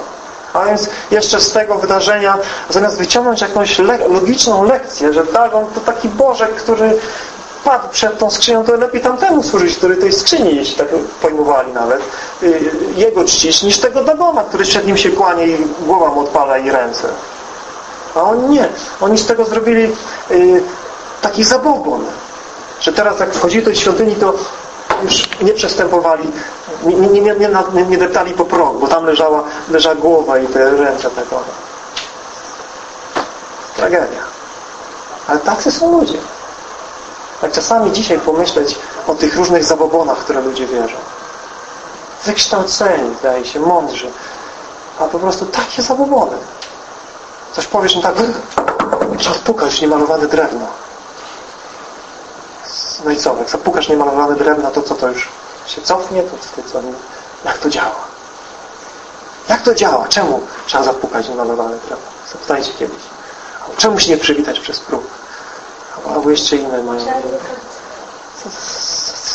A więc jeszcze z tego wydarzenia, zamiast wyciągnąć jakąś le logiczną lekcję, że Dagon to taki Bożek, który padł przed tą skrzynią, to lepiej tamtemu służyć, który tej skrzyni, jeśli tak pojmowali nawet, y, jego czcić, niż tego Dagona, który przed nim się kłanie i głowa mu odpala i ręce. A oni nie. Oni z tego zrobili y, taki zabobon, że teraz jak wchodzili do świątyni, to już nie przestępowali, nie, nie, nie, nie, nie deptali po progu, bo tam leżała, leżała głowa i te ręce tego. Tragedia. Ale tacy są ludzie. Tak czasami dzisiaj pomyśleć o tych różnych zabobonach, które ludzie wierzą. Wykształceni, wydaje się, mądrzy, a po prostu takie zabobony. Coś powiesz, no tak, trzeba pukać niemalowane drewno. Jak zapukasz niemalowane drewno, to co to już się cofnie? To wtedy co? Jak to działa? Jak to działa? Czemu trzeba zapukać niemalowane drewno? Zapytajcie kiedyś. Czemu się nie przywitać przez próg? Albo jeszcze inne mają... Co,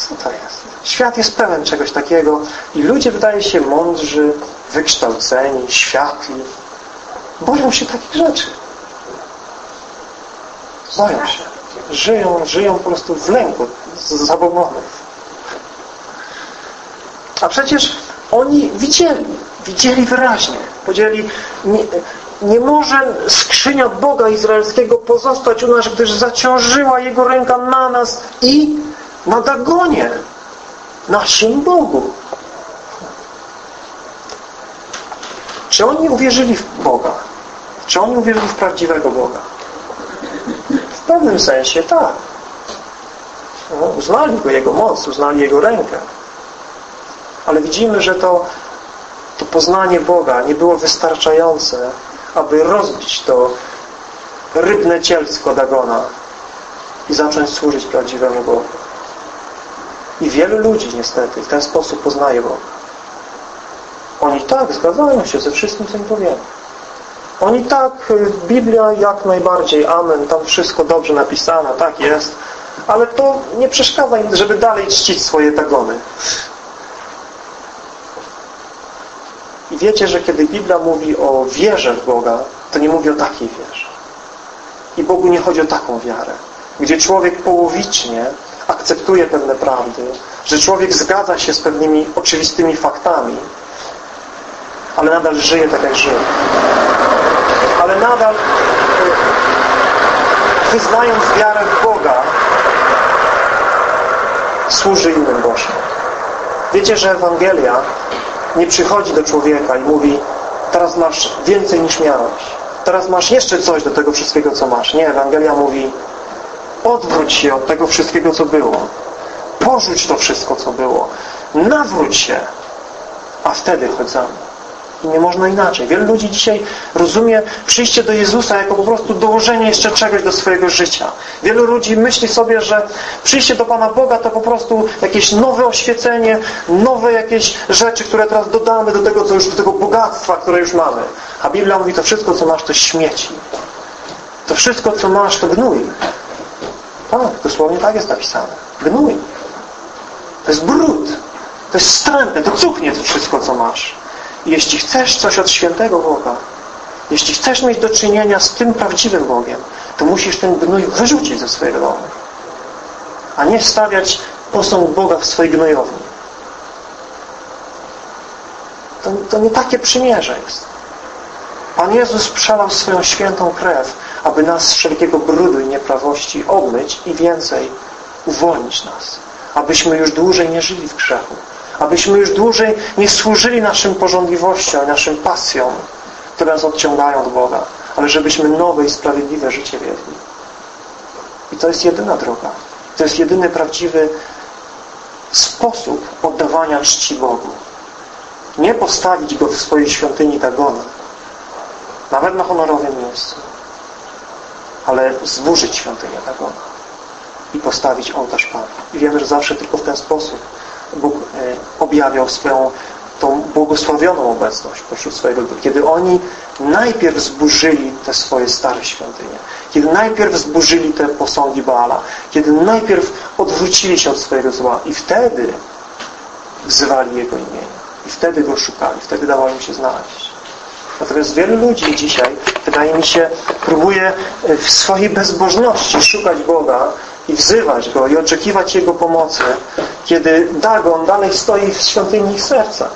co to jest? Świat jest pełen czegoś takiego i ludzie wydaje się mądrzy, wykształceni, światli. Boją się takich rzeczy. Boją się. Żyją, żyją po prostu w lęku, zabobonów. A przecież oni widzieli, widzieli wyraźnie. Powiedzieli, nie, nie może skrzynia Boga Izraelskiego pozostać u nas, gdyż zaciążyła Jego ręka na nas i na Dagonie, naszym Bogu. Czy oni uwierzyli w Boga? Czy oni uwierzyli w prawdziwego Boga? W pewnym sensie tak. No, uznali Go, Jego moc, uznali Jego rękę. Ale widzimy, że to, to poznanie Boga nie było wystarczające, aby rozbić to rybne cielsko Dagona i zacząć służyć prawdziwemu Bogu. I wielu ludzi niestety w ten sposób poznaje Boga. Oni tak zgadzają się ze wszystkim, co im powiemy. Oni tak, y, Biblia jak najbardziej, amen, tam wszystko dobrze napisane, tak jest, ale to nie przeszkadza im, żeby dalej czcić swoje dagony. I wiecie, że kiedy Biblia mówi o wierze w Boga, to nie mówi o takiej wierze. I Bogu nie chodzi o taką wiarę, gdzie człowiek połowicznie akceptuje pewne prawdy, że człowiek zgadza się z pewnymi oczywistymi faktami, ale nadal żyje tak, jak żyje. Ale nadal wyznając wiarę w Boga służy innym Bożym. Wiecie, że Ewangelia nie przychodzi do człowieka i mówi teraz masz więcej niż miałeś. Teraz masz jeszcze coś do tego wszystkiego, co masz. Nie, Ewangelia mówi odwróć się od tego wszystkiego, co było. Porzuć to wszystko, co było. Nawróć się, a wtedy chodź za mną. Nie można inaczej. Wielu ludzi dzisiaj rozumie przyjście do Jezusa jako po prostu dołożenie jeszcze czegoś do swojego życia. Wielu ludzi myśli sobie, że przyjście do Pana Boga to po prostu jakieś nowe oświecenie, nowe jakieś rzeczy, które teraz dodamy do tego, co już, do tego bogactwa, które już mamy. A Biblia mówi, to wszystko, co masz, to śmieci. To wszystko, co masz, to gnój. Tak, dosłownie tak jest napisane. Gnój. To jest brud. To jest wstrętne, to cuchnie to wszystko, co masz. Jeśli chcesz coś od świętego Boga, jeśli chcesz mieć do czynienia z tym prawdziwym Bogiem, to musisz ten gnój wyrzucić ze swojego domu. A nie stawiać posąg Boga w swojej gnojowni. To, to nie takie przymierze jest. Pan Jezus przelał swoją świętą krew, aby nas z wszelkiego brudu i nieprawości obmyć i więcej uwolnić nas. Abyśmy już dłużej nie żyli w grzechu abyśmy już dłużej nie służyli naszym porządliwościom i naszym pasjom, które nas odciągają od Boga, ale żebyśmy nowe i sprawiedliwe życie wiedli. I to jest jedyna droga. To jest jedyny prawdziwy sposób oddawania czci Bogu. Nie postawić Go w swojej świątyni Dagona, nawet na honorowym miejscu, ale zburzyć świątynię Dagona i postawić ołtarz Panu. I wiemy, że zawsze tylko w ten sposób Bóg e, objawiał swoją tą błogosławioną obecność pośród swojego ludu. Kiedy oni najpierw zburzyli te swoje stare świątynie, kiedy najpierw zburzyli te posągi Baala, kiedy najpierw odwrócili się od swojego zła i wtedy wzywali Jego imienia. I wtedy Go szukali, wtedy dało im się znaleźć. Natomiast wielu ludzi dzisiaj, wydaje mi się, próbuje w swojej bezbożności szukać Boga i wzywać Go i oczekiwać Jego pomocy, kiedy Dagon dalej stoi w świątyni ich serca.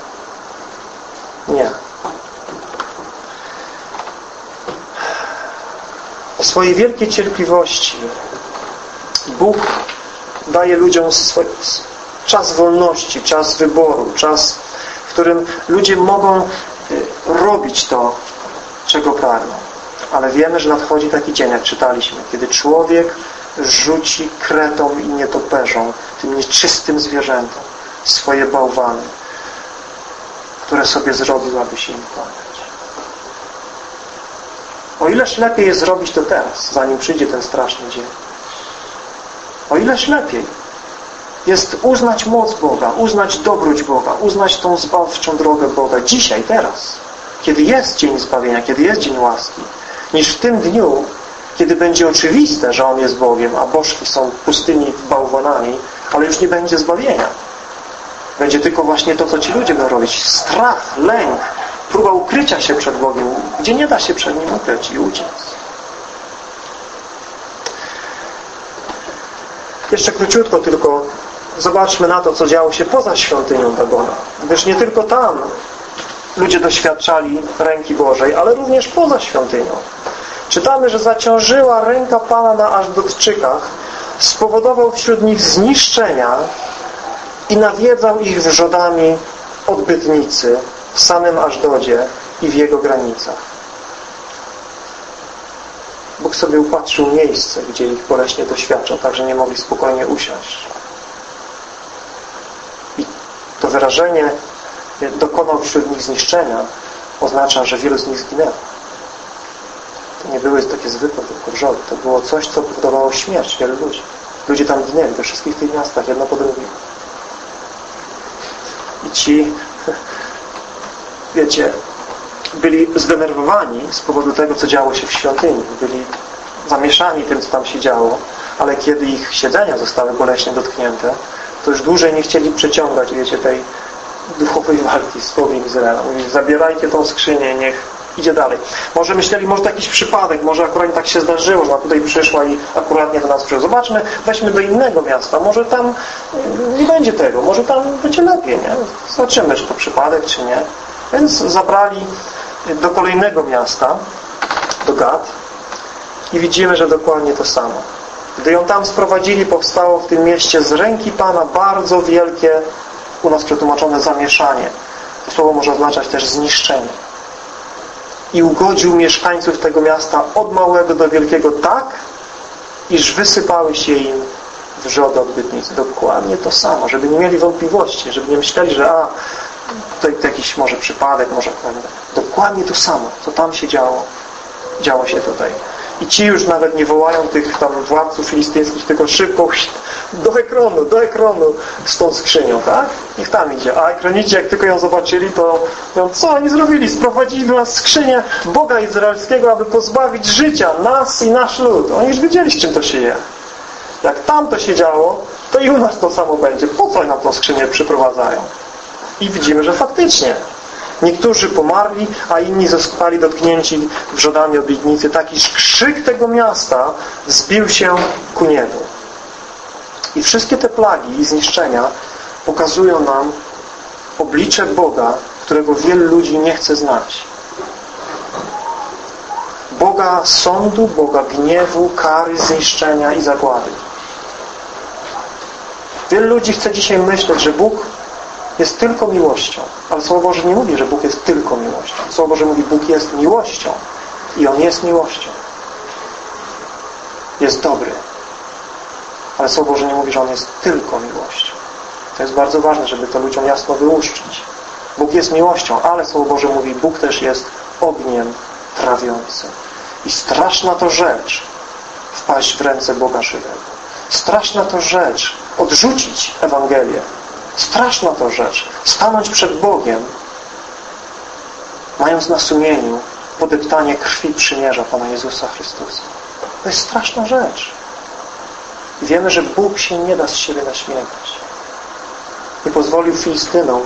Nie. W swojej wielkiej cierpliwości Bóg daje ludziom swój, czas wolności, czas wyboru, czas, w którym ludzie mogą y, robić to, czego pragną. Ale wiemy, że nadchodzi taki dzień, jak czytaliśmy, kiedy człowiek rzuci kretom i nietoperzom, tym nieczystym zwierzętom, swoje bałwany, które sobie zrobił, aby się im kłaniać. O ileż lepiej jest zrobić to teraz, zanim przyjdzie ten straszny dzień. O ileż lepiej jest uznać moc Boga, uznać dobroć Boga, uznać tą zbawczą drogę Boga dzisiaj, teraz, kiedy jest dzień zbawienia, kiedy jest dzień łaski, niż w tym dniu, kiedy będzie oczywiste, że On jest Bogiem, a bożki są pustymi bałwanami, ale już nie będzie zbawienia. Będzie tylko właśnie to, co ci ludzie będą robić. Strach, lęk, próba ukrycia się przed Bogiem, gdzie nie da się przed Nim ukryć i uciec. Jeszcze króciutko tylko zobaczmy na to, co działo się poza świątynią Dagona. Gdyż nie tylko tam ludzie doświadczali ręki Bożej, ale również poza świątynią. Czytamy, że zaciążyła ręka Pana na Ażdodczykach, spowodował wśród nich zniszczenia i nawiedzał ich wrzodami odbytnicy w samym Ażdodzie i w jego granicach. Bóg sobie upatrzył miejsce, gdzie ich boleśnie doświadczał, tak że nie mogli spokojnie usiąść. I to wyrażenie dokonał wśród nich zniszczenia oznacza, że wielu z nich zginęło. To nie były takie zwykłe tylko wrzody. To było coś, co powodowało śmierć wielu ludzi. Ludzie tam ginęli we wszystkich tych miastach, jedno po drugim. I ci, wiecie, byli zdenerwowani z powodu tego, co działo się w świątyni. Byli zamieszani tym, co tam się działo, ale kiedy ich siedzenia zostały boleśnie dotknięte, to już dłużej nie chcieli przeciągać, wiecie, tej duchowej walki z Bogiem Izraela. Zabierajcie tą skrzynię, niech idzie dalej. Może myśleli, może to jakiś przypadek, może akurat tak się zdarzyło, że ona tutaj przyszła i akuratnie do nas przyszła. Zobaczmy, weźmy do innego miasta, może tam nie będzie tego, może tam będzie lepiej, nie? Zobaczymy, czy to przypadek, czy nie. Więc zabrali do kolejnego miasta, do Gad i widzimy, że dokładnie to samo. Gdy ją tam sprowadzili, powstało w tym mieście z ręki Pana bardzo wielkie, u nas przetłumaczone zamieszanie. To słowo może oznaczać też zniszczenie. I ugodził mieszkańców tego miasta od małego do wielkiego tak, iż wysypały się im wrzody odbytnicy. Dokładnie to samo, żeby nie mieli wątpliwości, żeby nie myśleli, że a, to jakiś może przypadek, może dokładnie to samo, co tam się działo, działo się tutaj. I ci już nawet nie wołają tych tam władców filistyńskich, tylko szybko do ekranu, do ekranu z tą skrzynią, tak? Niech tam idzie. A ekronici, jak tylko ją zobaczyli, to mówią, co oni zrobili? Sprowadzili do nas skrzynię Boga Izraelskiego, aby pozbawić życia nas i nasz lud. Oni już wiedzieli, z czym to się je. Jak tam to się działo, to i u nas to samo będzie. Po co nam tą skrzynię przyprowadzają? I widzimy, że faktycznie Niektórzy pomarli, a inni zostali dotknięci wrzodami obietnicy. Taki krzyk tego miasta zbił się ku niebu. I wszystkie te plagi i zniszczenia pokazują nam oblicze Boga, którego wielu ludzi nie chce znać. Boga sądu, Boga gniewu, kary, zniszczenia i zagłady. Wielu ludzi chce dzisiaj myśleć, że Bóg jest tylko miłością. Ale Słowo Boże nie mówi, że Bóg jest tylko miłością. Słowo Boże mówi, Bóg jest miłością. I On jest miłością. Jest dobry. Ale Słowo Boże nie mówi, że On jest tylko miłością. To jest bardzo ważne, żeby to ludziom jasno wyłuszczyć. Bóg jest miłością, ale Słowo Boże mówi, Bóg też jest ogniem trawiącym. I straszna to rzecz wpaść w ręce Boga żywego. Straszna to rzecz odrzucić Ewangelię Straszna to rzecz. Stanąć przed Bogiem, mając na sumieniu podeptanie krwi przymierza Pana Jezusa Chrystusa. To jest straszna rzecz. wiemy, że Bóg się nie da z siebie naśmiewać. Nie pozwolił Filistynom.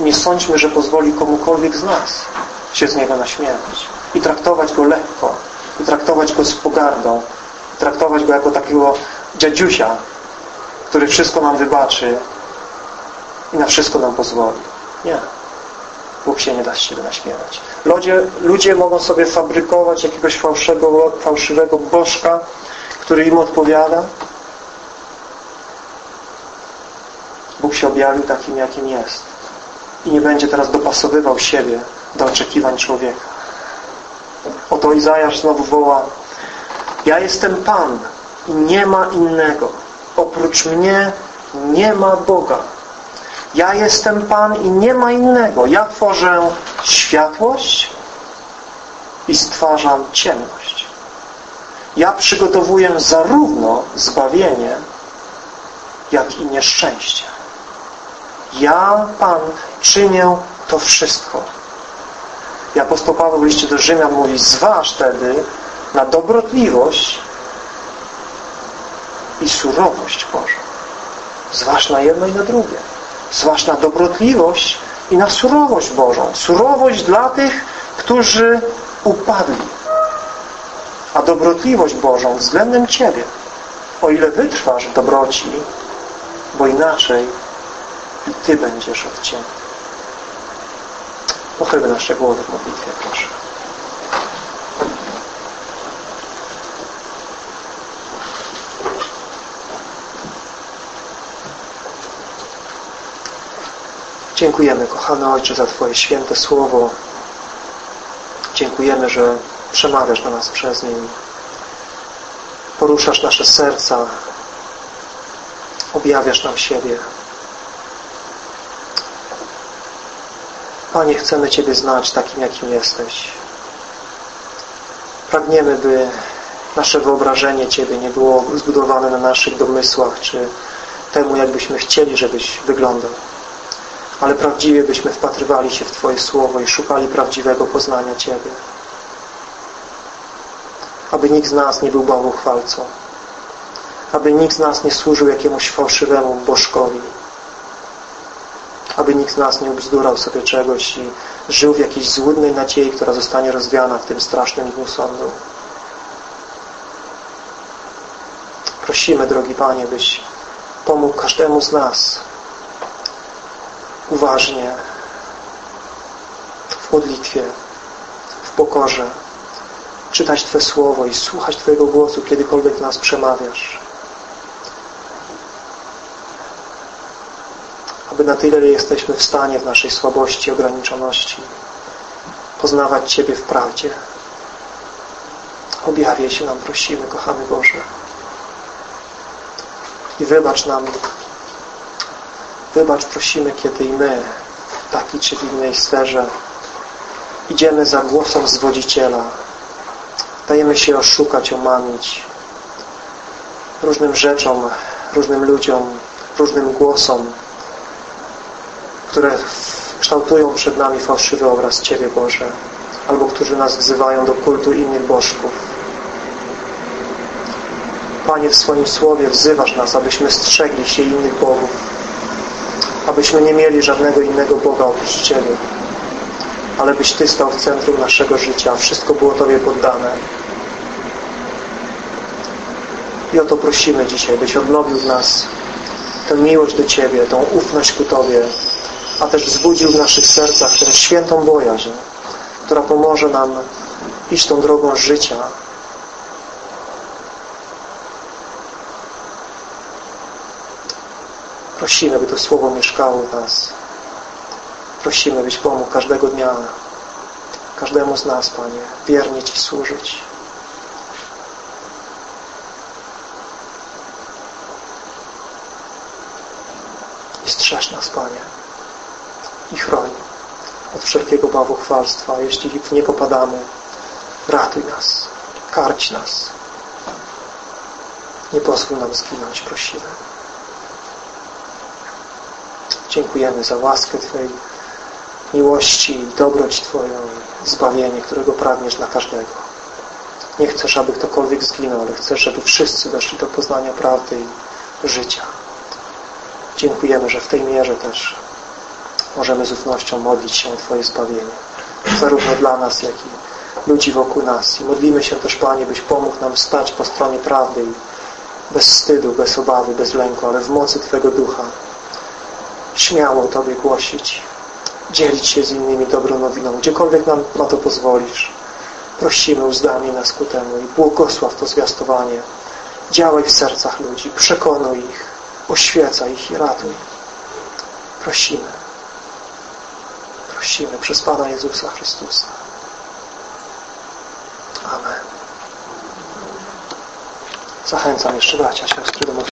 Nie sądźmy, że pozwoli komukolwiek z nas się z Niego naśmiewać. I traktować Go lekko. I traktować Go z pogardą. I traktować Go jako takiego dziadziusia, który wszystko nam wybaczy i na wszystko nam pozwoli. Nie. Bóg się nie da z siebie naśmiewać. Ludzie, ludzie mogą sobie fabrykować jakiegoś fałszywego, fałszywego bożka, który im odpowiada. Bóg się objawił takim, jakim jest. I nie będzie teraz dopasowywał siebie do oczekiwań człowieka. Oto Izajasz znowu woła Ja jestem Pan, i nie ma innego. Oprócz mnie nie ma Boga. Ja jestem Pan i nie ma innego. Ja tworzę światłość i stwarzam ciemność. Ja przygotowuję zarówno zbawienie, jak i nieszczęście. Ja, Pan, czynię to wszystko. I apostoł Paweł w liście do Rzymian mówi, zważ wtedy na dobrotliwość i surowość Bożą. Zważ na jedno i na drugie. Na dobrotliwość i na surowość Bożą. Surowość dla tych, którzy upadli. A dobrotliwość Bożą względem Ciebie. O ile wytrwasz w dobroci, bo inaczej i Ty będziesz odcięty. Pochylmy nasze głowy w modlitwie, proszę. Dziękujemy, kochany Ojcze, za Twoje święte Słowo. Dziękujemy, że przemawiasz do nas przez nim. Poruszasz nasze serca. Objawiasz nam siebie. Panie, chcemy Ciebie znać takim, jakim jesteś. Pragniemy, by nasze wyobrażenie Ciebie nie było zbudowane na naszych domysłach, czy temu, jakbyśmy chcieli, żebyś wyglądał. Ale prawdziwie byśmy wpatrywali się w Twoje Słowo i szukali prawdziwego poznania Ciebie. Aby nikt z nas nie był bałwochwalcą. Aby nikt z nas nie służył jakiemuś fałszywemu bożkowi aby nikt z nas nie ubzdurał sobie czegoś i żył w jakiejś złudnej nadziei, która zostanie rozwiana w tym strasznym dniu sądu. Prosimy, drogi Panie, byś pomógł każdemu z nas uważnie w modlitwie, w pokorze czytać Twe Słowo i słuchać Twojego głosu, kiedykolwiek nas przemawiasz. aby na tyle jesteśmy w stanie w naszej słabości, ograniczoności poznawać Ciebie w prawdzie. Objawiaj się nam, prosimy, kochany Boże. I wybacz nam, wybacz, prosimy, kiedy i my w takiej czy w innej sferze idziemy za głosem zwodziciela, dajemy się oszukać, omamić różnym rzeczom, różnym ludziom, różnym głosom, które kształtują przed nami fałszywy obraz Ciebie, Boże, albo którzy nas wzywają do kultu innych bożków. Panie, w swoim Słowie wzywasz nas, abyśmy strzegli się innych bogów, abyśmy nie mieli żadnego innego Boga oprócz Ciebie, ale byś Ty stał w centrum naszego życia, wszystko było Tobie poddane. I o to prosimy dzisiaj, byś odnowił w nas tę miłość do Ciebie, tą ufność ku Tobie, a też wzbudził w naszych sercach tę świętą bojaźń, która pomoże nam iść tą drogą życia. Prosimy, by to Słowo mieszkało w nas. Prosimy, byś pomógł każdego dnia, każdemu z nas, Panie, wiernie Ci służyć. I strzeż nas, Panie i chroń od wszelkiego bałwochwalstwa. Jeśli w nie popadamy, ratuj nas, karć nas. Nie pozwól nam zginąć, prosimy. Dziękujemy za łaskę Twojej miłości, dobroć Twoją, zbawienie, którego pragniesz dla każdego. Nie chcesz, aby ktokolwiek zginął, ale chcesz, żeby wszyscy doszli do poznania prawdy i życia. Dziękujemy, że w tej mierze też możemy z ufnością modlić się o Twoje zbawienie. Zarówno dla nas, jak i ludzi wokół nas. I modlimy się też, Panie, byś pomógł nam stać po stronie prawdy i bez wstydu, bez obawy, bez lęku, ale w mocy Twego Ducha śmiało Tobie głosić, dzielić się z innymi dobrą nowiną, gdziekolwiek nam na to pozwolisz. Prosimy, uzdami nas ku temu i błogosław to zwiastowanie. Działaj w sercach ludzi, przekonuj ich, oświecaj ich i ratuj. Prosimy prosimy przez Pana Jezusa Chrystusa. Amen. Zachęcam jeszcze bracia, siostry do.